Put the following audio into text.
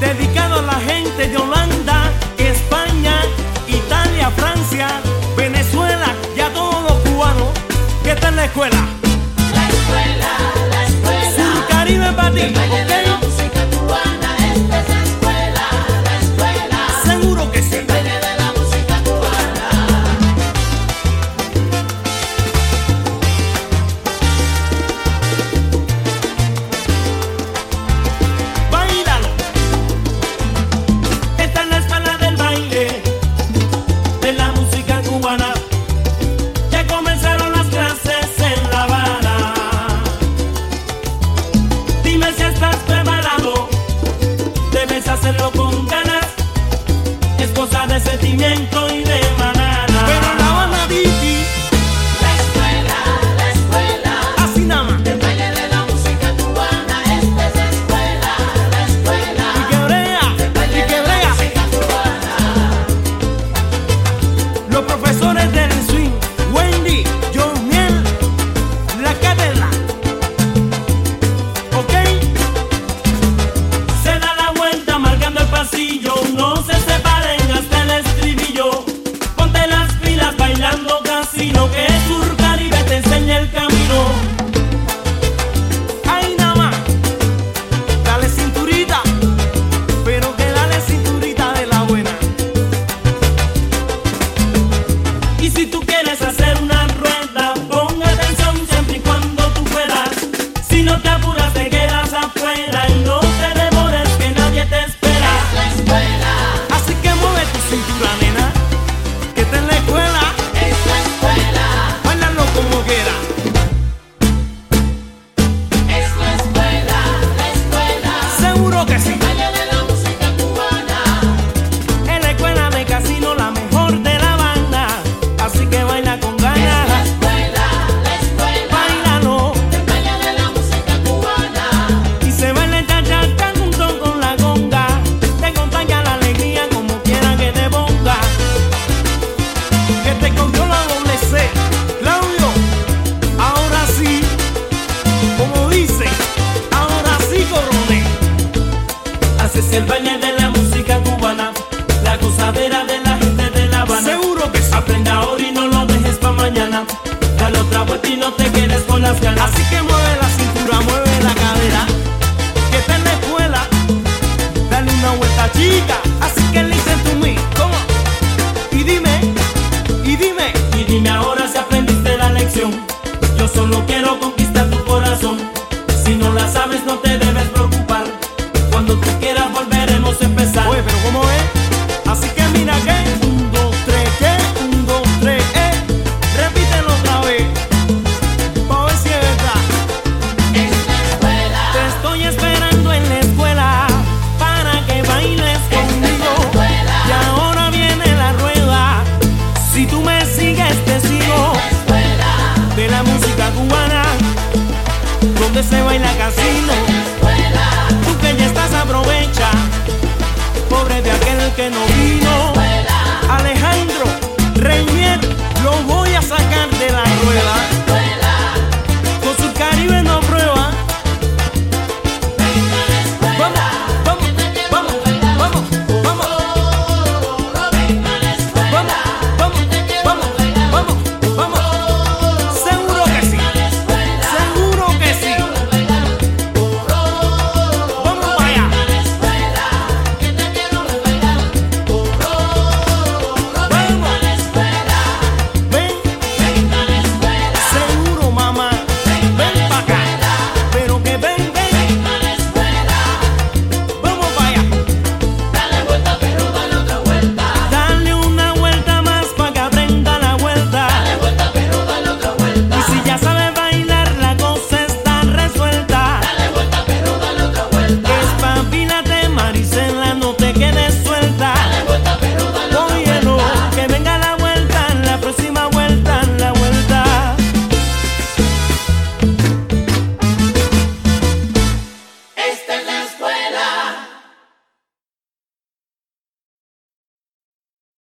dedicado a la gente de Holanda, España, Italia, Francia, Venezuela y a todos los cubanos que están en la escuela. La escuela, la escuela. Un Caribe para ti. hacerlo con ganas, es cosa de sentimiento y de y no te quedes con las ganas. Así que mueve la cintura, mueve la cadera. Que te en la escuela, dale una vuelta chica. Así que listen to me, ¿cómo? Y dime, y dime, y dime ahora si aprendiste la lección. Yo solo quiero conquistar tu corazón. Si no la sabes, no te debes preocupar. Cuando tú quieras, volveremos a empezar. Oye, pero ¿cómo es? que no vino.